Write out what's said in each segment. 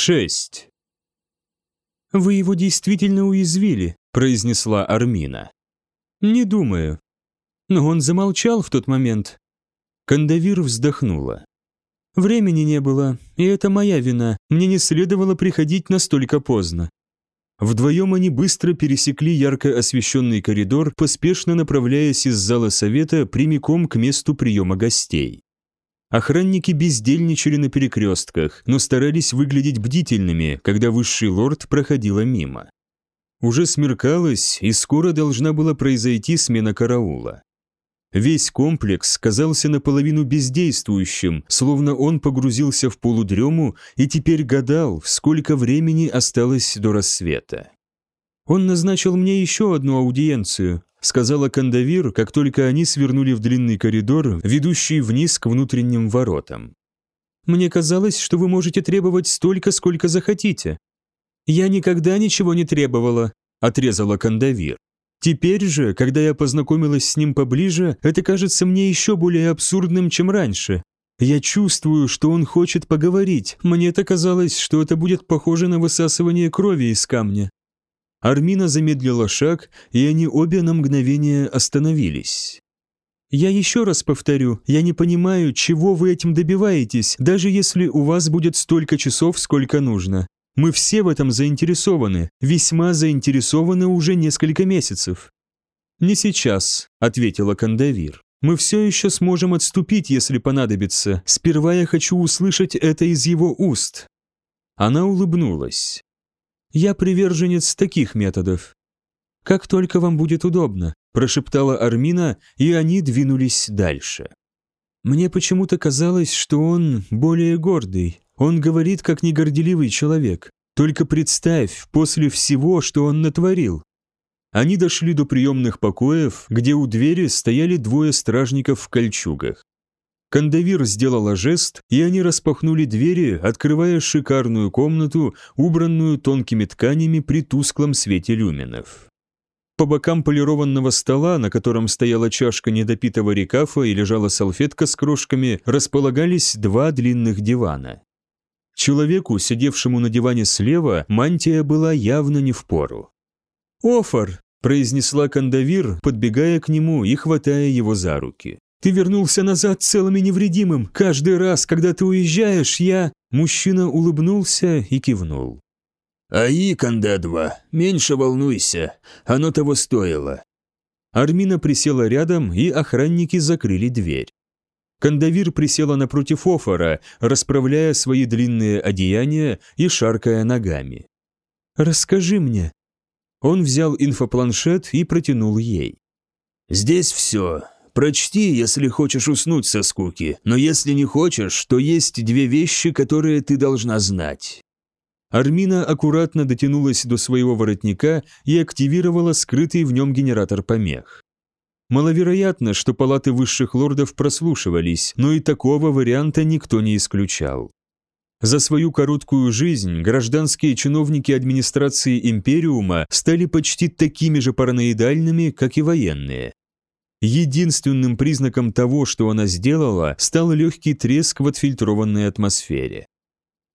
6. «Вы его действительно уязвили», – произнесла Армина. «Не думаю». Но он замолчал в тот момент. Кандавир вздохнула. «Времени не было, и это моя вина. Мне не следовало приходить настолько поздно». Вдвоем они быстро пересекли ярко освещенный коридор, поспешно направляясь из зала совета прямиком к месту приема гостей. Охранники бездельничали на перекрестках, но старались выглядеть бдительными, когда высший лорд проходила мимо. Уже смеркалось, и скоро должна была произойти смена караула. Весь комплекс казался наполовину бездействующим, словно он погрузился в полудрему и теперь гадал, сколько времени осталось до рассвета. Он назначил мне еще одну аудиенцию, сказала Кандавир, как только они свернули в длинный коридор, ведущий вниз к внутренним воротам. «Мне казалось, что вы можете требовать столько, сколько захотите». «Я никогда ничего не требовала», – отрезала Кандавир. «Теперь же, когда я познакомилась с ним поближе, это кажется мне еще более абсурдным, чем раньше. Я чувствую, что он хочет поговорить. Мне-то казалось, что это будет похоже на высасывание крови из камня. Армина замедлила шаг, и они обе на мгновение остановились. «Я еще раз повторю, я не понимаю, чего вы этим добиваетесь, даже если у вас будет столько часов, сколько нужно. Мы все в этом заинтересованы, весьма заинтересованы уже несколько месяцев». «Не сейчас», — ответила Кандавир. «Мы все еще сможем отступить, если понадобится. Сперва я хочу услышать это из его уст». Она улыбнулась. Я приверженец таких методов. Как только вам будет удобно, прошептала Армина, и они двинулись дальше. Мне почему-то казалось, что он более гордый. Он говорит, как негорделивый человек. Только представь, после всего, что он натворил. Они дошли до приемных покоев, где у двери стояли двое стражников в кольчугах. Кандавир сделала жест, и они распахнули двери, открывая шикарную комнату, убранную тонкими тканями при тусклом свете люминов. По бокам полированного стола, на котором стояла чашка недопитого рекафа и лежала салфетка с крошками, располагались два длинных дивана. Человеку, сидевшему на диване слева, мантия была явно не в пору. «Офор!» – произнесла Кандавир, подбегая к нему и хватая его за руки. Ты вернулся назад целым и невредимым. Каждый раз, когда ты уезжаешь, я...» Мужчина улыбнулся и кивнул. «Аи, Канда-2, меньше волнуйся, оно того стоило». Армина присела рядом, и охранники закрыли дверь. Кандавир присела напротив Офора, расправляя свои длинные одеяния и шаркая ногами. «Расскажи мне». Он взял инфопланшет и протянул ей. «Здесь все. Прочти, если хочешь уснуть со скуки, но если не хочешь, то есть две вещи, которые ты должна знать». Армина аккуратно дотянулась до своего воротника и активировала скрытый в нем генератор помех. Маловероятно, что палаты высших лордов прослушивались, но и такого варианта никто не исключал. За свою короткую жизнь гражданские чиновники администрации Империума стали почти такими же параноидальными, как и военные. Единственным признаком того, что она сделала, стал легкий треск в отфильтрованной атмосфере.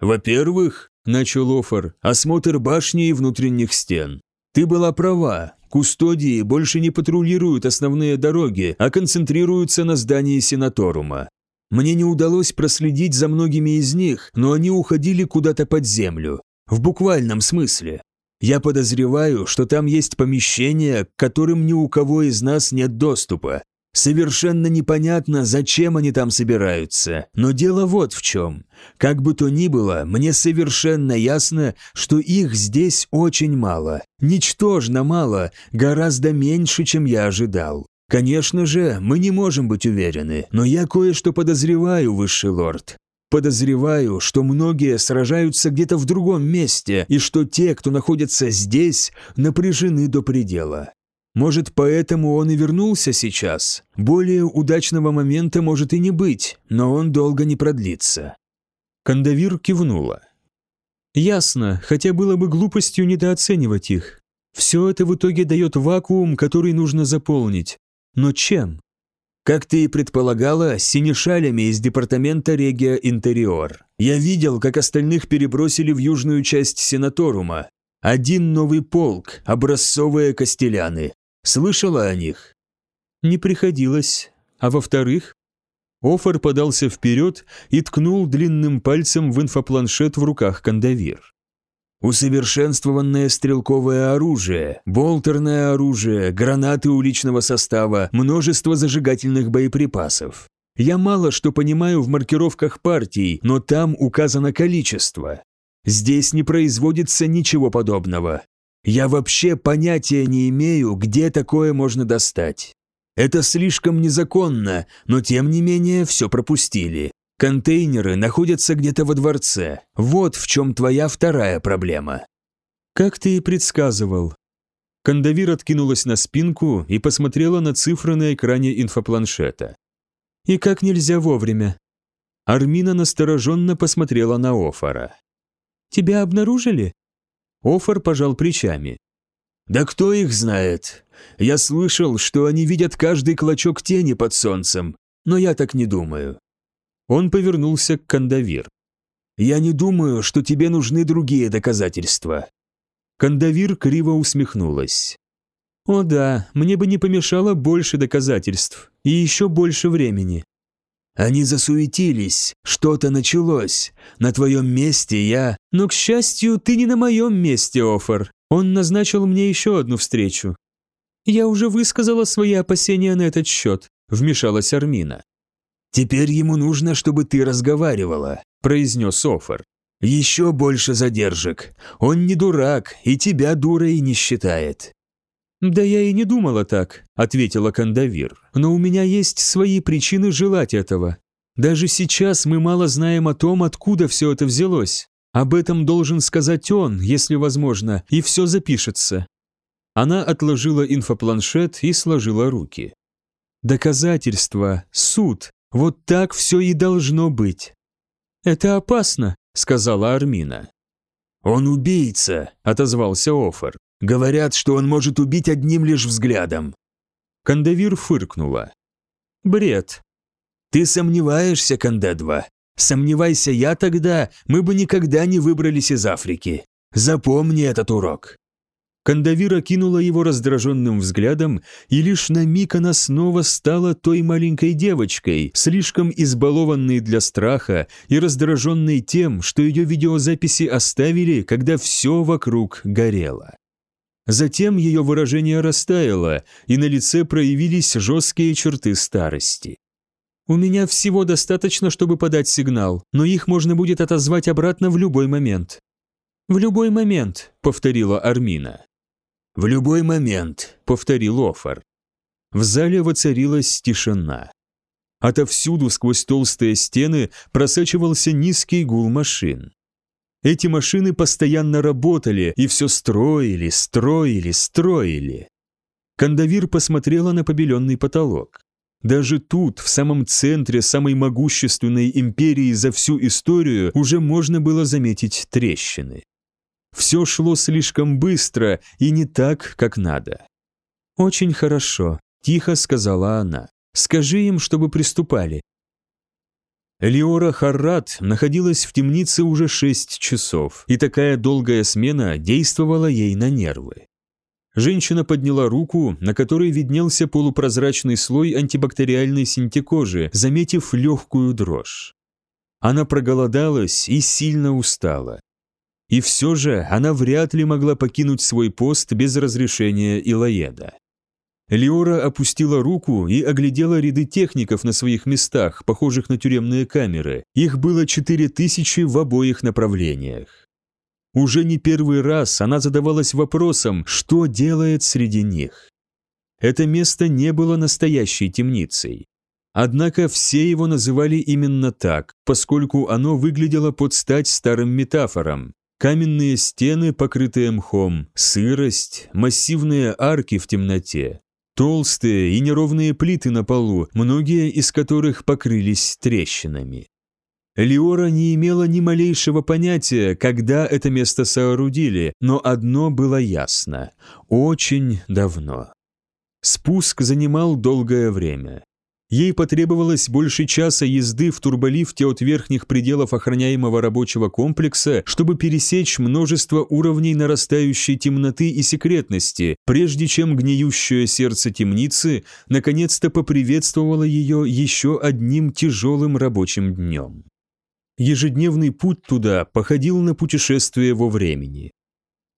«Во-первых, — начал Офор, — осмотр башни и внутренних стен. Ты была права, кустодии больше не патрулируют основные дороги, а концентрируются на здании Сенаторума. Мне не удалось проследить за многими из них, но они уходили куда-то под землю. В буквальном смысле. Я подозреваю, что там есть помещения, к которым ни у кого из нас нет доступа. Совершенно непонятно, зачем они там собираются. Но дело вот в чем. Как бы то ни было, мне совершенно ясно, что их здесь очень мало. Ничтожно мало, гораздо меньше, чем я ожидал. Конечно же, мы не можем быть уверены, но я кое-что подозреваю, высший лорд. Подозреваю, что многие сражаются где-то в другом месте, и что те, кто находится здесь, напряжены до предела. Может, поэтому он и вернулся сейчас? Более удачного момента может и не быть, но он долго не продлится». Кандавир кивнула. «Ясно, хотя было бы глупостью недооценивать их. Все это в итоге дает вакуум, который нужно заполнить. Но чем? Как ты и предполагала, синешалями из департамента Регио Интериор. Я видел, как остальных перебросили в южную часть Сенаторума. Один новый полк, образцовые костеляны. Слышала о них? Не приходилось. А во-вторых? Офор подался вперед и ткнул длинным пальцем в инфопланшет в руках Кандавир. Усовершенствованное стрелковое оружие, болтерное оружие, гранаты уличного состава, множество зажигательных боеприпасов. Я мало что понимаю в маркировках партий, но там указано количество. Здесь не производится ничего подобного. Я вообще понятия не имею, где такое можно достать. Это слишком незаконно, но тем не менее все пропустили. Контейнеры находятся где-то во дворце. Вот в чем твоя вторая проблема. Как ты и предсказывал. Кандавир откинулась на спинку и посмотрела на цифры на экране инфопланшета. И как нельзя вовремя. Армина настороженно посмотрела на Офара. «Тебя обнаружили?» Офар пожал плечами. «Да кто их знает? Я слышал, что они видят каждый клочок тени под солнцем, но я так не думаю. Он повернулся к Кандавир. «Я не думаю, что тебе нужны другие доказательства». Кандавир криво усмехнулась. «О да, мне бы не помешало больше доказательств и еще больше времени». «Они засуетились, что-то началось. На твоем месте я...» «Но, к счастью, ты не на моем месте, Офор. Он назначил мне еще одну встречу». «Я уже высказала свои опасения на этот счет», — вмешалась Армина. «Теперь ему нужно, чтобы ты разговаривала», – произнес Офор. «Еще больше задержек. Он не дурак, и тебя дурой не считает». «Да я и не думала так», – ответила Кандавир. «Но у меня есть свои причины желать этого. Даже сейчас мы мало знаем о том, откуда все это взялось. Об этом должен сказать он, если возможно, и все запишется». Она отложила инфопланшет и сложила руки. «Доказательства, суд, вот так все и должно быть». «Это опасно», — сказала Армина. «Он убийца», — отозвался Офор. «Говорят, что он может убить одним лишь взглядом». Кандавир фыркнула. «Бред». «Ты сомневаешься, Кандедва? Сомневайся я тогда, мы бы никогда не выбрались из Африки. Запомни этот урок». Кандавира кинула его раздраженным взглядом, и лишь на миг она снова стала той маленькой девочкой, слишком избалованной для страха и раздраженной тем, что ее видеозаписи оставили, когда все вокруг горело. Затем ее выражение растаяло, и на лице проявились жесткие черты старости. «У меня всего достаточно, чтобы подать сигнал, но их можно будет отозвать обратно в любой момент». «В любой момент», — повторила Армина. «В любой момент», — повторил Офар. В зале воцарилась тишина. Отовсюду сквозь толстые стены просачивался низкий гул машин. Эти машины постоянно работали и все строили, строили, строили. Кандавир посмотрела на побеленный потолок. Даже тут, в самом центре самой могущественной империи за всю историю, уже можно было заметить трещины. Все шло слишком быстро и не так, как надо. «Очень хорошо», – тихо сказала она. «Скажи им, чтобы приступали». Леора Харрат находилась в темнице уже шесть часов, и такая долгая смена действовала ей на нервы. Женщина подняла руку, на которой виднелся полупрозрачный слой антибактериальной синтекожи, заметив легкую дрожь. Она проголодалась и сильно устала. И все же она вряд ли могла покинуть свой пост без разрешения Илоеда. Леора опустила руку и оглядела ряды техников на своих местах, похожих на тюремные камеры. Их было четыре тысячи в обоих направлениях. Уже не первый раз она задавалась вопросом, что делает среди них. Это место не было настоящей темницей. Однако все его называли именно так, поскольку оно выглядело под стать старым метафорам, Каменные стены, покрытые мхом, сырость, массивные арки в темноте, толстые и неровные плиты на полу, многие из которых покрылись трещинами. Леора не имела ни малейшего понятия, когда это место соорудили, но одно было ясно – очень давно. Спуск занимал долгое время. Ей потребовалось больше часа езды в турболифте от верхних пределов охраняемого рабочего комплекса, чтобы пересечь множество уровней нарастающей темноты и секретности, прежде чем гниющее сердце темницы наконец-то поприветствовало ее еще одним тяжелым рабочим днем. Ежедневный путь туда походил на путешествие во времени.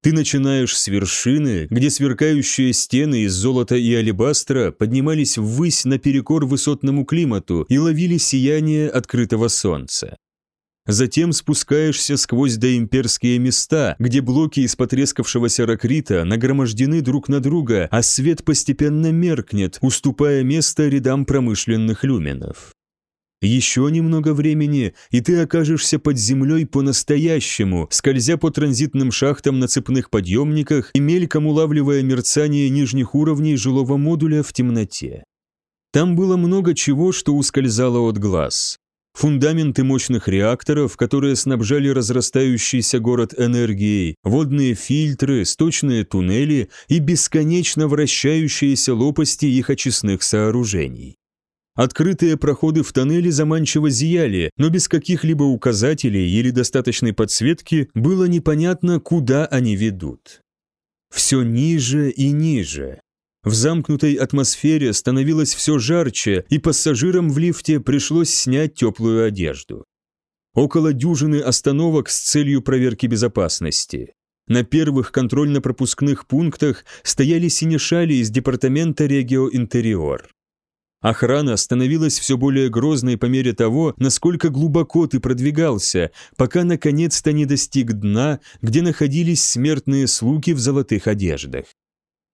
Ты начинаешь с вершины, где сверкающие стены из золота и алебастра поднимались ввысь наперекор высотному климату и ловили сияние открытого солнца. Затем спускаешься сквозь доимперские места, где блоки из потрескавшегося ракрита нагромождены друг на друга, а свет постепенно меркнет, уступая место рядам промышленных люменов. Еще немного времени, и ты окажешься под землей по-настоящему, скользя по транзитным шахтам на цепных подъемниках и мельком улавливая мерцание нижних уровней жилого модуля в темноте. Там было много чего, что ускользало от глаз. Фундаменты мощных реакторов, которые снабжали разрастающийся город энергией, водные фильтры, сточные туннели и бесконечно вращающиеся лопасти их очистных сооружений. Открытые проходы в тоннеле заманчиво зияли, но без каких-либо указателей или достаточной подсветки было непонятно, куда они ведут. Все ниже и ниже. В замкнутой атмосфере становилось все жарче, и пассажирам в лифте пришлось снять теплую одежду. Около дюжины остановок с целью проверки безопасности. На первых контрольно-пропускных пунктах стояли синешали из департамента Регио Интериор. Охрана становилась все более грозной по мере того, насколько глубоко ты продвигался, пока наконец-то не достиг дна, где находились смертные слуги в золотых одеждах.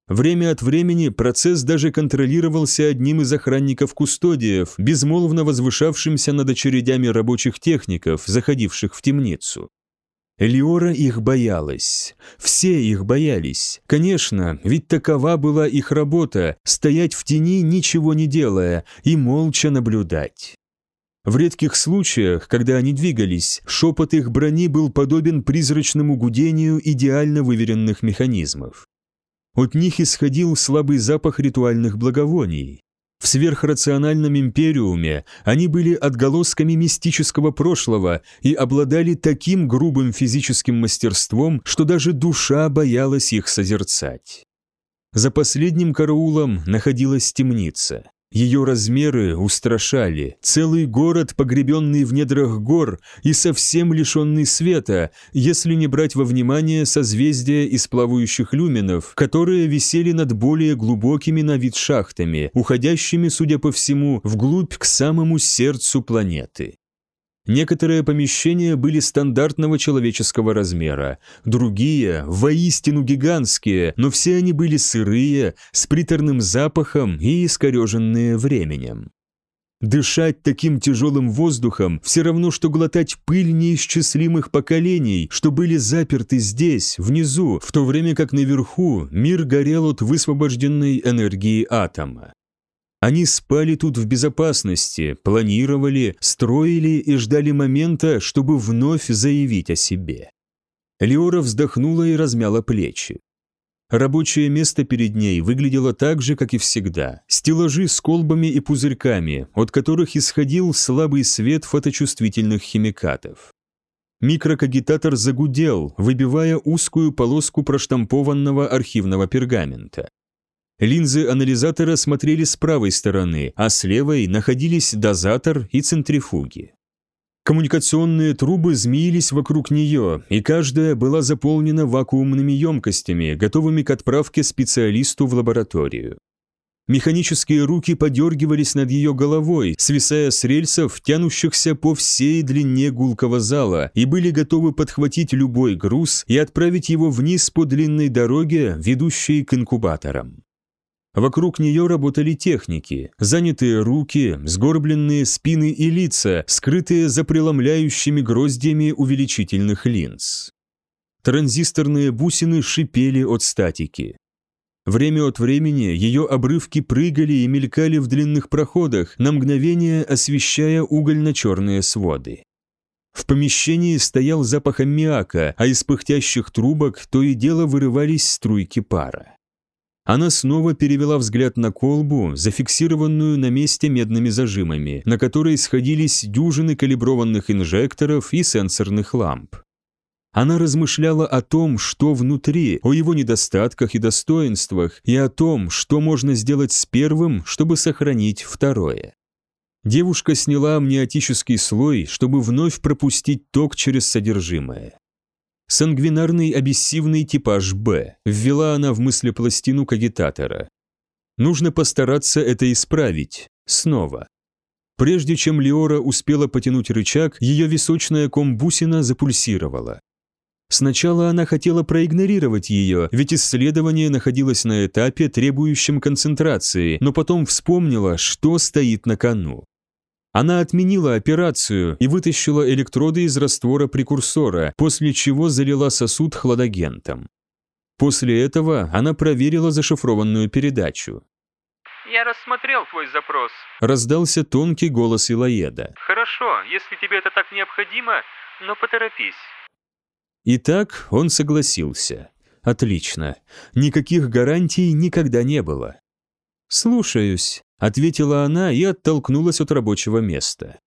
Время от времени процесс даже контролировался одним из охранников-кустодиев, безмолвно возвышавшимся над очередями рабочих техников, заходивших в темницу. Элиора их боялась. Все их боялись. Конечно, ведь такова была их работа – стоять в тени, ничего не делая, и молча наблюдать. В редких случаях, когда они двигались, шепот их брони был подобен призрачному гудению идеально выверенных механизмов. От них исходил слабый запах ритуальных благовоний. В сверхрациональном империуме они были отголосками мистического прошлого и обладали таким грубым физическим мастерством, что даже душа боялась их созерцать. За последним караулом находилась темница. Ее размеры устрашали. Целый город, погребенный в недрах гор и совсем лишенный света, если не брать во внимание созвездия из плавающих люминов, которые висели над более глубокими на вид шахтами, уходящими, судя по всему, вглубь к самому сердцу планеты. Некоторые помещения были стандартного человеческого размера, другие – воистину гигантские, но все они были сырые, с приторным запахом и искореженные временем. Дышать таким тяжелым воздухом все равно, что глотать пыль неисчислимых поколений, что были заперты здесь, внизу, в то время как наверху мир горел от высвобожденной энергии атома. Они спали тут в безопасности, планировали, строили и ждали момента, чтобы вновь заявить о себе. Леора вздохнула и размяла плечи. Рабочее место перед ней выглядело так же, как и всегда. Стеллажи с колбами и пузырьками, от которых исходил слабый свет фоточувствительных химикатов. Микрокагитатор загудел, выбивая узкую полоску проштампованного архивного пергамента. Линзы анализатора смотрели с правой стороны, а с левой находились дозатор и центрифуги. Коммуникационные трубы змеились вокруг нее, и каждая была заполнена вакуумными емкостями, готовыми к отправке специалисту в лабораторию. Механические руки подергивались над ее головой, свисая с рельсов, тянущихся по всей длине гулкого зала, и были готовы подхватить любой груз и отправить его вниз по длинной дороге, ведущей к инкубаторам. Вокруг нее работали техники, занятые руки, сгорбленные спины и лица, скрытые за преломляющими гроздьями увеличительных линз. Транзисторные бусины шипели от статики. Время от времени ее обрывки прыгали и мелькали в длинных проходах, на мгновение освещая угольно-черные своды. В помещении стоял запах аммиака, а из пыхтящих трубок то и дело вырывались струйки пара. Она снова перевела взгляд на колбу, зафиксированную на месте медными зажимами, на которой сходились дюжины калиброванных инжекторов и сенсорных ламп. Она размышляла о том, что внутри, о его недостатках и достоинствах, и о том, что можно сделать с первым, чтобы сохранить второе. Девушка сняла амниотический слой, чтобы вновь пропустить ток через содержимое. Сангвинарный обессивный типаж Б, ввела она в мыслепластину кагитатора. Нужно постараться это исправить. Снова. Прежде чем Леора успела потянуть рычаг, ее височная комбусина запульсировала. Сначала она хотела проигнорировать ее, ведь исследование находилось на этапе, требующем концентрации, но потом вспомнила, что стоит на кону. Она отменила операцию и вытащила электроды из раствора прекурсора, после чего залила сосуд хладагентом. После этого она проверила зашифрованную передачу. «Я рассмотрел твой запрос», – раздался тонкий голос Илоеда. «Хорошо, если тебе это так необходимо, но поторопись». Итак, он согласился. Отлично. Никаких гарантий никогда не было. «Слушаюсь», — ответила она и оттолкнулась от рабочего места.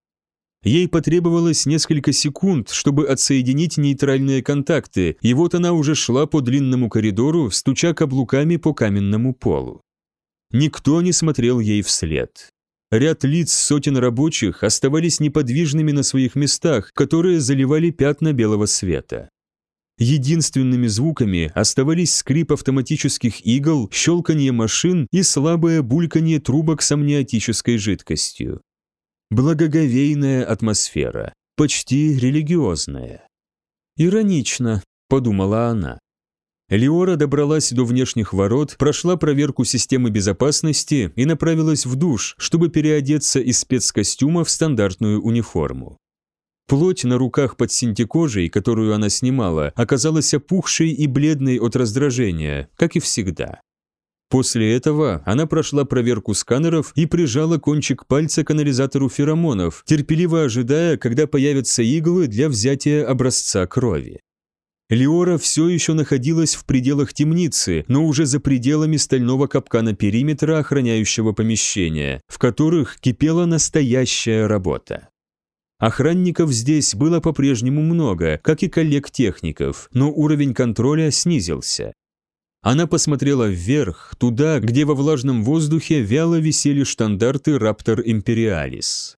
Ей потребовалось несколько секунд, чтобы отсоединить нейтральные контакты, и вот она уже шла по длинному коридору, стуча каблуками по каменному полу. Никто не смотрел ей вслед. Ряд лиц сотен рабочих оставались неподвижными на своих местах, которые заливали пятна белого света. Единственными звуками оставались скрип автоматических игл, щелканье машин и слабое бульканье трубок с амниотической жидкостью. Благоговейная атмосфера, почти религиозная. «Иронично», — подумала она. Леора добралась до внешних ворот, прошла проверку системы безопасности и направилась в душ, чтобы переодеться из спецкостюма в стандартную униформу. Плоть на руках под синтекожей, которую она снимала, оказалась опухшей и бледной от раздражения, как и всегда. После этого она прошла проверку сканеров и прижала кончик пальца к анализатору феромонов, терпеливо ожидая, когда появятся иглы для взятия образца крови. Леора все еще находилась в пределах темницы, но уже за пределами стального капкана периметра охраняющего помещения, в которых кипела настоящая работа. Охранников здесь было по-прежнему много, как и коллег-техников, но уровень контроля снизился. Она посмотрела вверх, туда, где во влажном воздухе вяло висели штандарты Раптор Империалис.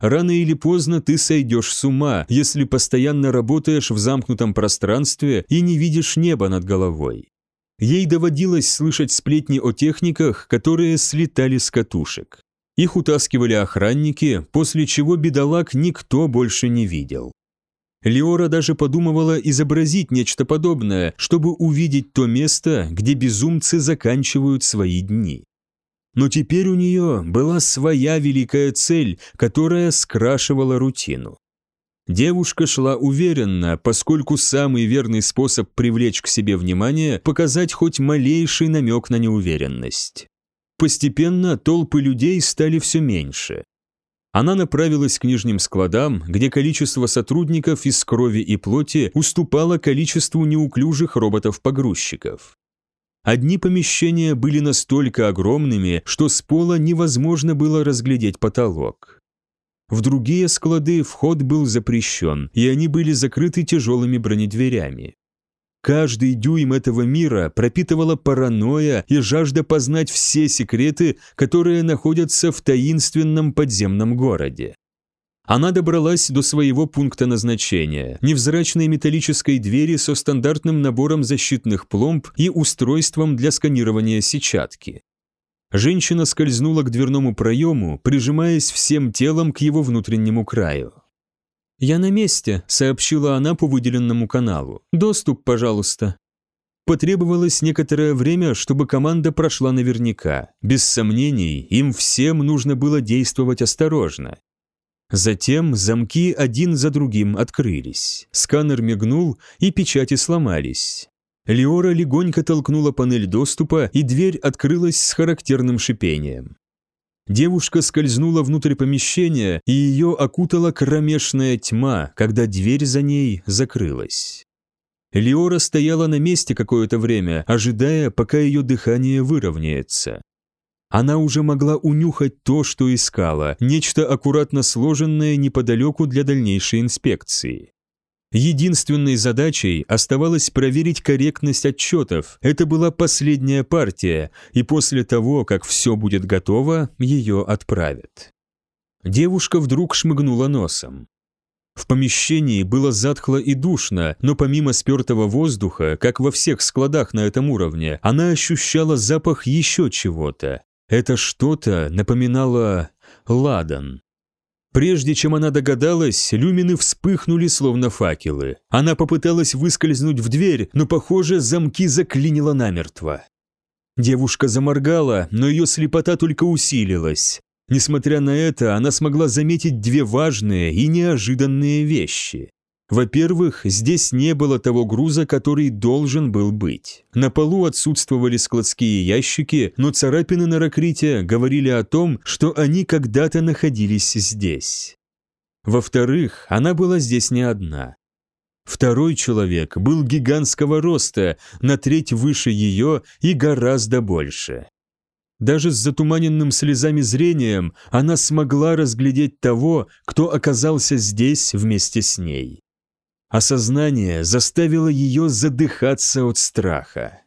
Рано или поздно ты сойдешь с ума, если постоянно работаешь в замкнутом пространстве и не видишь неба над головой. Ей доводилось слышать сплетни о техниках, которые слетали с катушек. Их утаскивали охранники, после чего бедолаг никто больше не видел. Леора даже подумывала изобразить нечто подобное, чтобы увидеть то место, где безумцы заканчивают свои дни. Но теперь у нее была своя великая цель, которая скрашивала рутину. Девушка шла уверенно, поскольку самый верный способ привлечь к себе внимание – показать хоть малейший намек на неуверенность. Постепенно толпы людей стали все меньше. Она направилась к нижним складам, где количество сотрудников из крови и плоти уступало количеству неуклюжих роботов-погрузчиков. Одни помещения были настолько огромными, что с пола невозможно было разглядеть потолок. В другие склады вход был запрещен, и они были закрыты тяжелыми бронедверями. Каждый дюйм этого мира пропитывала паранойя и жажда познать все секреты, которые находятся в таинственном подземном городе. Она добралась до своего пункта назначения – невзрачной металлической двери со стандартным набором защитных пломб и устройством для сканирования сетчатки. Женщина скользнула к дверному проему, прижимаясь всем телом к его внутреннему краю. «Я на месте», — сообщила она по выделенному каналу. «Доступ, пожалуйста». Потребовалось некоторое время, чтобы команда прошла наверняка. Без сомнений, им всем нужно было действовать осторожно. Затем замки один за другим открылись. Сканер мигнул, и печати сломались. Леора легонько толкнула панель доступа, и дверь открылась с характерным шипением. Девушка скользнула внутрь помещения, и ее окутала кромешная тьма, когда дверь за ней закрылась. Леора стояла на месте какое-то время, ожидая, пока ее дыхание выровняется. Она уже могла унюхать то, что искала, нечто аккуратно сложенное неподалеку для дальнейшей инспекции. Единственной задачей оставалось проверить корректность отчетов. Это была последняя партия, и после того, как все будет готово, ее отправят. Девушка вдруг шмыгнула носом. В помещении было затхло и душно, но помимо спертого воздуха, как во всех складах на этом уровне, она ощущала запах еще чего-то. Это что-то напоминало ладан. Прежде чем она догадалась, люмины вспыхнули, словно факелы. Она попыталась выскользнуть в дверь, но, похоже, замки заклинило намертво. Девушка заморгала, но ее слепота только усилилась. Несмотря на это, она смогла заметить две важные и неожиданные вещи. Во-первых, здесь не было того груза, который должен был быть. На полу отсутствовали складские ящики, но царапины на ракрите говорили о том, что они когда-то находились здесь. Во-вторых, она была здесь не одна. Второй человек был гигантского роста, на треть выше ее и гораздо больше. Даже с затуманенным слезами зрением она смогла разглядеть того, кто оказался здесь вместе с ней. Осознание заставило ее задыхаться от страха.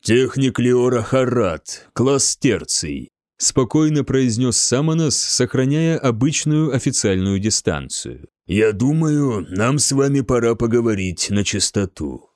«Техник Леора Харат, класс терций», – спокойно произнес Самонос, сохраняя обычную официальную дистанцию. «Я думаю, нам с вами пора поговорить на чистоту».